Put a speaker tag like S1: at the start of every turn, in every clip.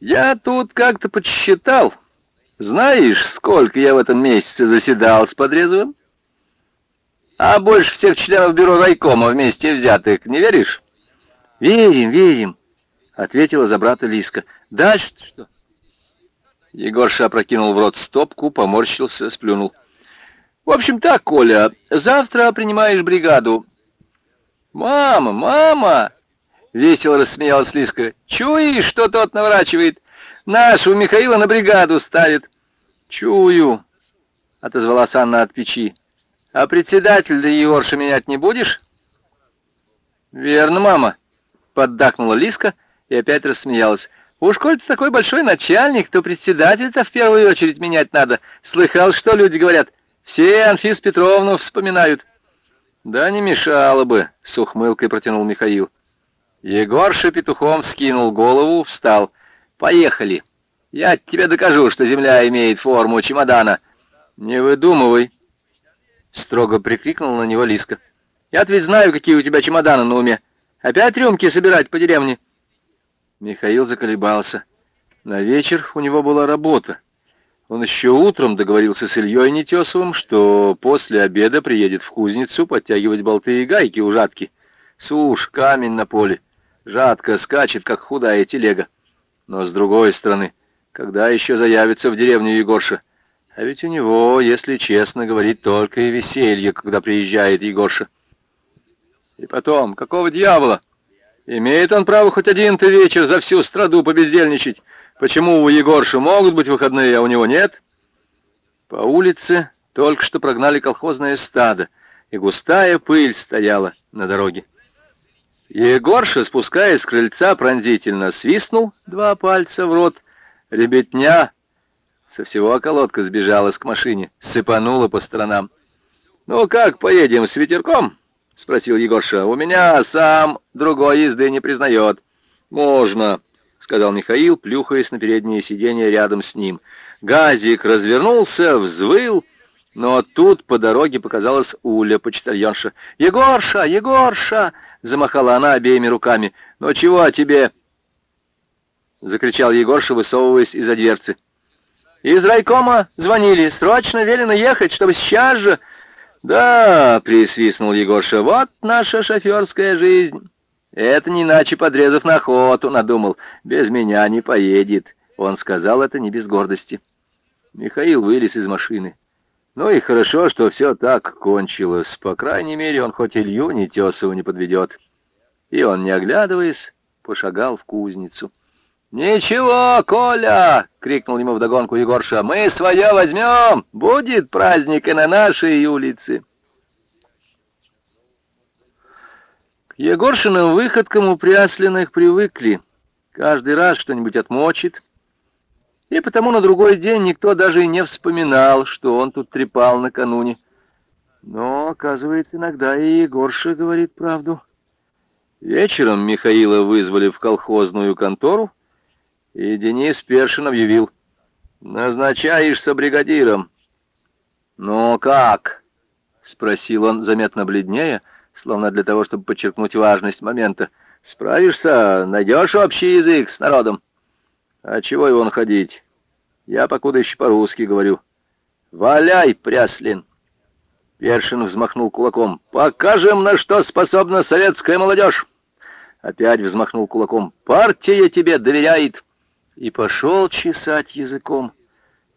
S1: Я тут как-то подсчитал. Знаешь, сколько я в этом месяце заседал с Подрезовым? А больше всех членов бюро райкома вместе взятых, не веришь?
S2: Верим, верим, ответила за брата Лиска. Дальше что?
S1: Егорша опрокинул в рот стопку, поморщился, сплюнул. В общем так, Коля, завтра принимаешь бригаду. Мама, мама! Весело рассмеялась Лиска. Чуешь, что тот наворачивает? Нашу Михаила на бригаду ставит. Чую, отозвалась Анна от печи. А председатель да Егорша менять не будешь? Верно, мама, поддакнула Лиска и опять рассмеялась. Уж коль ты такой большой начальник, то председатель-то в первую очередь менять надо. Слыхал, что люди говорят. Все Анфис Петровну вспоминают. Да не мешало бы, с ухмылкой протянул Михаил. Егорша петухом вскинул голову, встал. Поехали. Я тебе докажу, что земля имеет форму чемодана. Не выдумывай, строго прикрикнул на него Лиска. я ведь знаю, какие у тебя чемоданы на уме. Опять рюмки собирать по деревне. Михаил заколебался. На вечер у него была работа. Он еще утром договорился с Ильей Нетесовым, что после обеда приедет в кузницу подтягивать болты и гайки у жатки. Суш, камень на поле. Жатка скачет, как худая телега. Но с другой стороны, когда еще заявится в деревню Егорша? А ведь у него, если честно говорить, только и веселье, когда приезжает Егорша. И потом, какого дьявола? Имеет он право хоть один-то вечер за всю страду побездельничать? Почему у Егорши могут быть выходные, а у него нет? По улице только что прогнали колхозное стадо, и густая пыль стояла на дороге. Егорша, спускаясь с крыльца, пронзительно свистнул два пальца в рот. Ребятня со всего околотка сбежалась к машине, сыпанула по сторонам. «Ну как, поедем с ветерком?» — спросил Егорша. «У меня сам другой езды не признает». «Можно», — сказал Михаил, плюхаясь на переднее сиденье рядом с ним. Газик развернулся, взвыл, но тут по дороге показалась Уля, почтальонша. «Егорша! Егорша!» — замахала она обеими руками. «Ну чего тебе?» — закричал Егорша, высовываясь из-за дверцы. «Из райкома звонили. Срочно велено ехать, чтобы сейчас же...» «Да», — присвистнул Егорша, — «вот наша шоферская жизнь». «Это не иначе подрезав на охоту», — надумал. «Без меня не поедет». Он сказал это не без гордости. Михаил вылез из машины. Ну и хорошо, что все так кончилось. По крайней мере, он хоть Илью Нетесову не подведет. И он, не оглядываясь, пошагал в кузницу. «Ничего, Коля!» — крикнул ему вдогонку Егорша. «Мы свое возьмем! Будет праздник и на нашей улице!» К Егоршиным выходкам у привыкли. Каждый раз что-нибудь отмочит. И потому на другой день никто даже и не вспоминал, что он тут трепал накануне. Но, оказывается, иногда и Егорша говорит правду. Вечером Михаила вызвали в колхозную контору, и Денис Першин объявил. «Назначаешься бригадиром». «Ну как?» — спросил он, заметно бледнее, словно для того, чтобы подчеркнуть важность момента. «Справишься? Найдешь общий язык с народом?» «А чего его ходить? Я покуда еще по-русски говорю». «Валяй, Пряслин!» Першин взмахнул кулаком. «Покажем, на что способна советская молодежь!» Опять взмахнул кулаком. «Партия тебе доверяет!» и пошел чесать языком.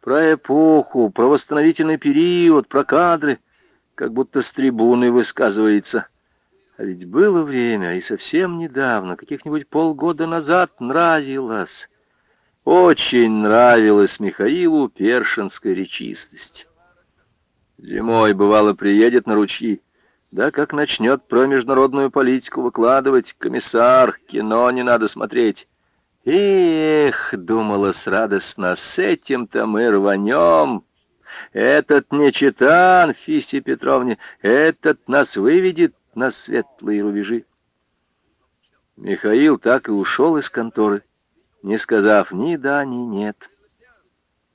S1: Про эпоху, про восстановительный период, про кадры, как будто с трибуны высказывается. А ведь было время, и совсем недавно, каких-нибудь полгода назад, нравилось. Очень нравилась Михаилу першинская речистость. Зимой, бывало, приедет на ручьи, да как начнет про международную политику выкладывать, комиссар, кино не надо смотреть. Эх, думалось радостно, с этим-то мы рванем. Этот не чита Анфисе Петровне, этот нас выведет на светлые рубежи. Михаил так и ушел из конторы, не сказав ни да, ни нет.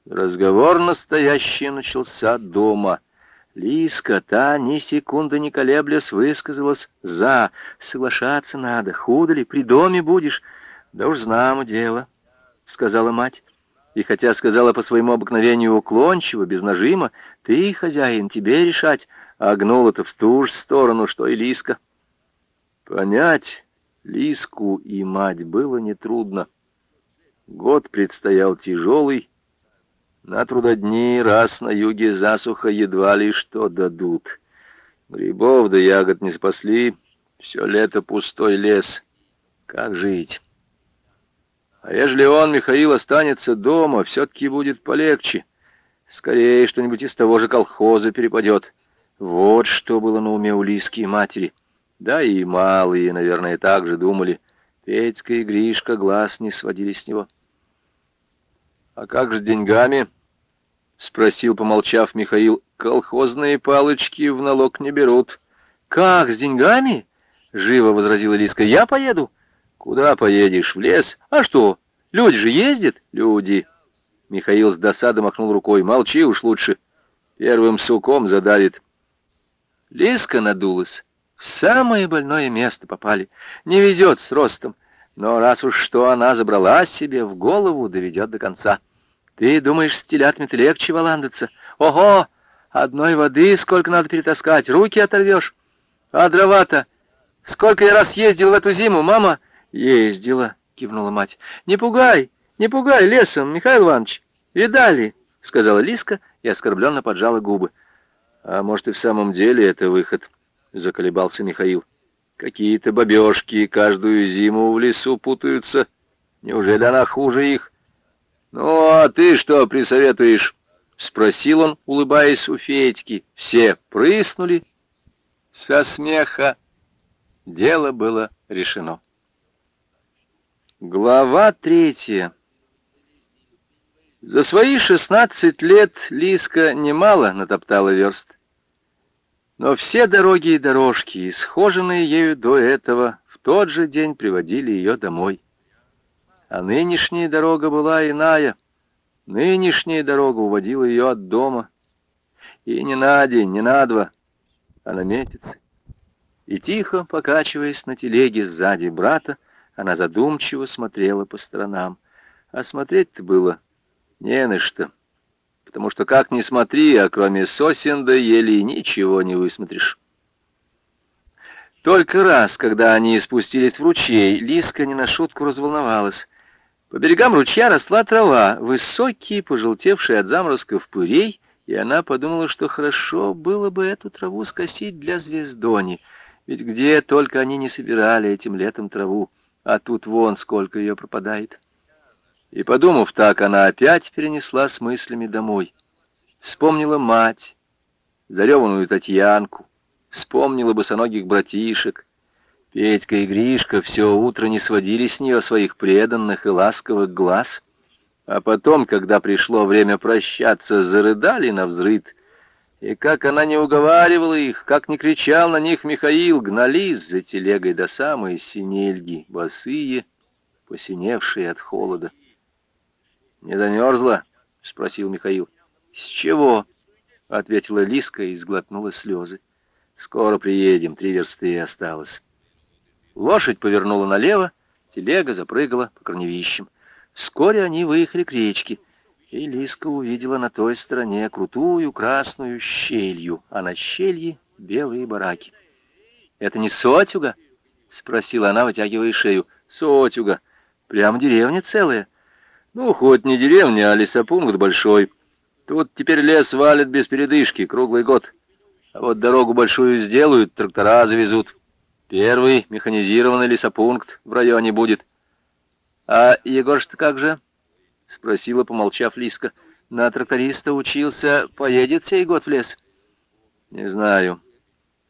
S1: Разговор настоящий начался дома. Лиска, та ни секунды не колеблясь, высказалась «за». Соглашаться надо, худо ли, при доме будешь. Да уж знамо дело.
S2: — сказала мать. И хотя сказала по своему обыкновению уклончиво, без нажима, «Ты, хозяин, тебе решать», а гнула-то в ту же сторону, что и Лиска. Понять Лиску и мать было нетрудно. Год предстоял тяжелый, на трудодни раз на юге засуха едва ли что дадут. Грибов да ягод не спасли, все лето пустой лес. Как жить? А ежели он, Михаил, останется дома, все-таки будет полегче. Скорее, что-нибудь из того же колхоза перепадет. Вот что было на уме у Лиски и матери. Да и малые, наверное, так же думали. Петька и Гришка глаз не сводили с него. «А как же деньгами?» — спросил, помолчав Михаил. «Колхозные палочки в налог не берут». «Как, с деньгами?» — живо возразила Лиска. «Я поеду». «Куда поедешь? В лес? А что? Люди же ездят?» «Люди». Михаил с досадой махнул рукой. «Молчи уж лучше. Первым суком задавит». Лиска надулась. В самое больное место попали. Не везет с ростом. Но раз уж что она забрала себе в голову, доведет до конца. Ты думаешь, с телятами-то легче валандаться? Ого! Одной воды сколько надо перетаскать, руки оторвешь. А дрова-то... Сколько я раз ездил в эту зиму, мама? Ездила, кивнула мать. Не пугай, не пугай лесом, Михаил Иванович. Видали, сказала Лиска и оскорбленно поджала губы. А может и в самом деле это выход, заколебался Михаил. Какие-то бабешки каждую зиму в лесу путаются. Неужели она хуже их? «Ну, а ты что присоветуешь?» — спросил он, улыбаясь у Федьки. Все прыснули. Со смеха дело было решено. Глава третья. За свои шестнадцать лет Лиска немало натоптала верст. Но все дороги и дорожки, исхоженные ею до этого, в тот же день приводили ее домой. А нынешняя дорога была иная. Нынешняя дорога уводила ее от дома. И не на день, не на два, а на месяц. И тихо, покачиваясь на телеге сзади брата, она задумчиво смотрела по сторонам. А смотреть-то было не на что. Потому что как ни смотри, а кроме сосен да ели ничего не высмотришь. Только раз, когда они спустились в ручей, Лиска не на шутку разволновалась. По берегам ручья росла трава, высокие, пожелтевшие от заморозков пырей, и она подумала, что хорошо было бы эту траву скосить для звездони, ведь где только они не собирали этим летом траву, а тут вон сколько ее пропадает. И, подумав так, она опять перенесла с мыслями домой. Вспомнила мать, зареванную Татьянку, вспомнила босоногих братишек, Петька и Гришка все утро не сводили с нее своих преданных и ласковых глаз, а потом, когда пришло время прощаться, зарыдали на взрыд. И как она не уговаривала их, как не кричал на них Михаил, гнались за телегой до самой синельги, босые, посиневшие от холода. «Не замерзла?» — спросил Михаил. «С чего?» — ответила Лиска и сглотнула слезы. «Скоро приедем, три версты осталось». Лошадь повернула налево, телега запрыгала по корневищам. Вскоре они выехали к речке, и Лиска увидела на той стороне крутую красную щелью, а на щелье белые бараки. «Это не Сотюга?» — спросила она, вытягивая шею. «Сотюга. Прям деревня целая». «Ну, хоть не деревня, а лесопункт большой. Тут теперь лес валит без передышки, круглый год. А вот дорогу большую сделают, трактора завезут». Первый механизированный лесопункт в районе будет. А Егорш-то как же? Спросила, помолчав Лиска. На тракториста учился, поедет сей год в лес? Не знаю.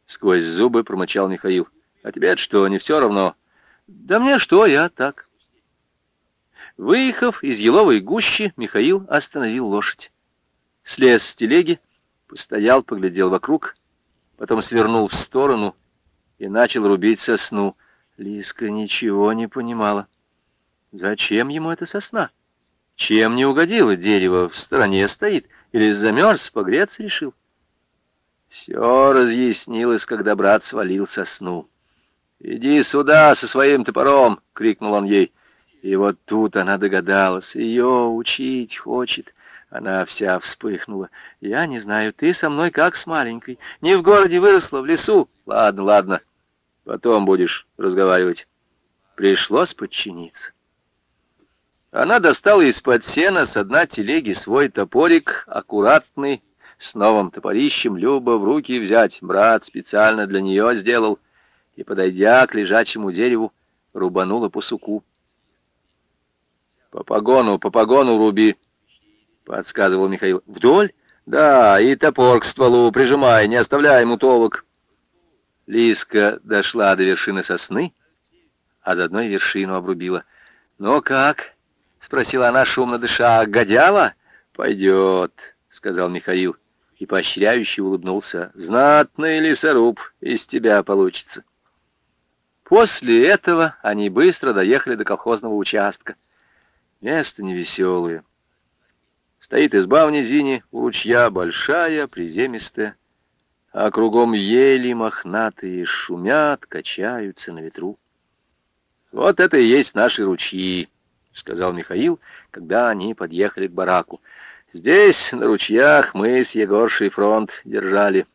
S2: Сквозь зубы промычал Михаил. А тебе что, не все равно? Да мне что, я так. Выехав из еловой гущи, Михаил остановил лошадь. Слез с телеги, постоял, поглядел вокруг, потом свернул в сторону и начал рубить сосну. Лиска ничего не понимала. Зачем ему эта сосна? Чем не угодило дерево? В стороне стоит? Или замерз, погреться решил? Все разъяснилось, когда брат свалил сосну. «Иди сюда со своим топором!» — крикнул он ей. И вот тут она догадалась, ее учить хочет. Она вся вспыхнула. «Я не знаю, ты со мной как с маленькой. Не в городе выросла, в лесу. Ладно, ладно, потом будешь разговаривать». Пришлось подчиниться. Она достала из-под сена с дна телеги свой топорик, аккуратный, с новым топорищем, Люба в руки взять. Брат специально для нее сделал. И, подойдя к лежачему дереву, рубанула по суку. «По погону, по погону руби», — подсказывал Михаил. «Вдоль? Да, и топор к стволу прижимай, не оставляй мутовок». Лиска дошла до вершины сосны, а заодно и вершину обрубила. «Ну как?» — спросила она, шумно дыша. «Годява?» «Пойдет», — сказал Михаил и поощряюще улыбнулся. «Знатный лесоруб из тебя получится». После этого они быстро доехали до колхозного участка. Место невеселое. Стоит изба в низине, у ручья большая, приземистая, а кругом ели мохнатые, шумят, качаются на ветру. Вот это и есть наши ручьи. — сказал Михаил, когда они подъехали к бараку. «Здесь, на ручьях, мы с Егоршей фронт держали».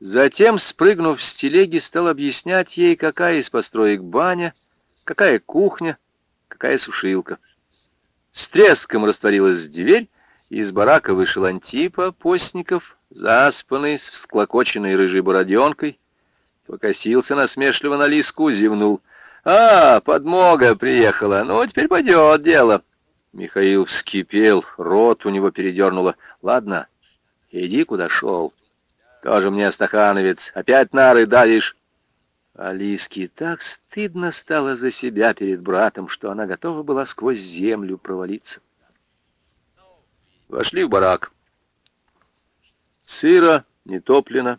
S2: Затем, спрыгнув с телеги, стал объяснять ей, какая из построек баня, какая кухня, какая сушилка. С треском растворилась дверь, и из барака вышел Антипа, постников, заспанный, с всклокоченной рыжей бороденкой, покосился насмешливо на лиску, зевнул — «А, подмога приехала. Ну, теперь пойдет дело». Михаил вскипел, рот у него передернуло. «Ладно, иди, куда шел. Тоже мне стахановец. Опять нары давишь». Алиске так стыдно стало за себя перед братом, что она готова была сквозь землю провалиться. Вошли в барак. Сыро, не топлено,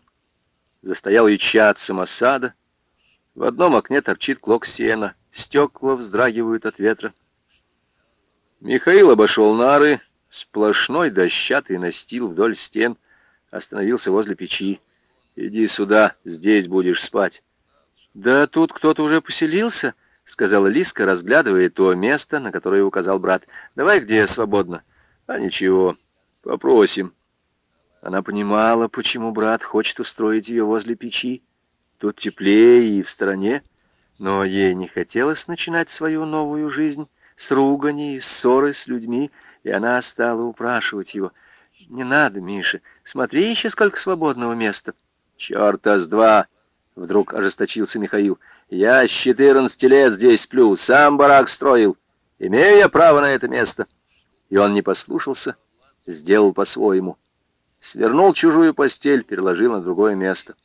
S2: застоял и чад самосада — в одном окне торчит клок сена, стекла вздрагивают от ветра. Михаил обошел нары, сплошной дощатый настил вдоль стен, остановился возле печи. «Иди сюда, здесь будешь спать». «Да тут кто-то уже поселился», — сказала Лиска, разглядывая то место, на которое указал брат. «Давай где свободно». «А ничего, попросим». Она понимала, почему брат хочет устроить ее возле печи. Тут теплее и в стороне, но ей не хотелось начинать свою новую жизнь с ругани, ссоры с людьми, и она стала упрашивать его. «Не надо, Миша, смотри еще сколько свободного места». «Черта с два!» — вдруг ожесточился Михаил. «Я с четырнадцати лет здесь сплю, сам барак строил. Имею я право на это место». И он не послушался, сделал по-своему. Свернул чужую постель, переложил на другое место.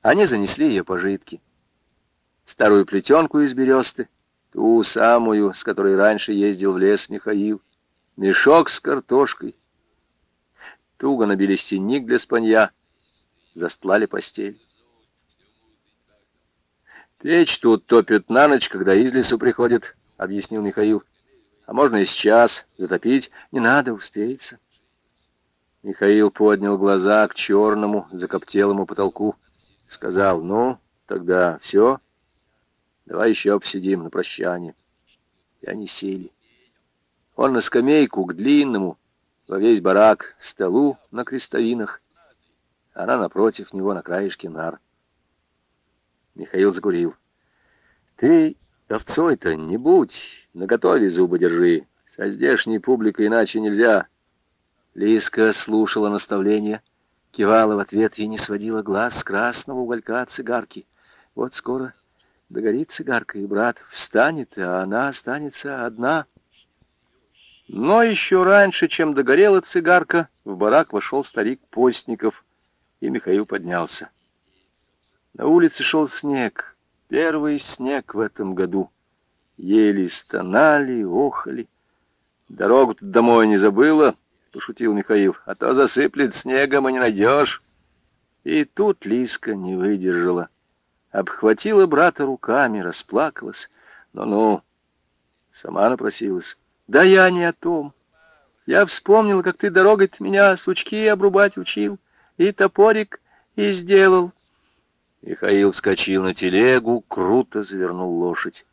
S2: Они занесли ее пожитки. Старую плетенку из бересты, ту самую, с которой раньше ездил в лес Михаил, мешок с картошкой. Туго набили стенник для спанья, застлали постель. «Печь тут топят на ночь, когда из лесу приходят», — объяснил Михаил. «А можно и сейчас затопить. Не надо, успеется». Михаил поднял глаза к черному, закоптелому потолку. Сказал, ну, тогда все, давай еще посидим на прощание. И они сели. Он на скамейку к длинному, во весь барак, столу на крестовинах. Она напротив него на краешке нар. Михаил закурил. Ты овцой-то не будь, наготове зубы держи. Со здешней публикой иначе нельзя. Лиска слушала наставления кивала в ответ и не сводила глаз с красного уголька цигарки. Вот скоро догорит цигарка, и брат встанет, а она останется одна. Но еще раньше, чем догорела цигарка, в барак вошел старик Постников, и Михаил поднялся. На улице шел снег, первый снег в этом году. Ели стонали, охали. Дорогу домой не забыла, — пошутил Михаил, — а то засыплет снегом и не найдешь. И тут Лиска не выдержала. Обхватила брата руками, расплакалась. Ну-ну, сама напросилась. Да я не о том. Я вспомнила, как ты дорогой меня сучки обрубать учил, и топорик и сделал. Михаил вскочил на телегу, круто завернул лошадь.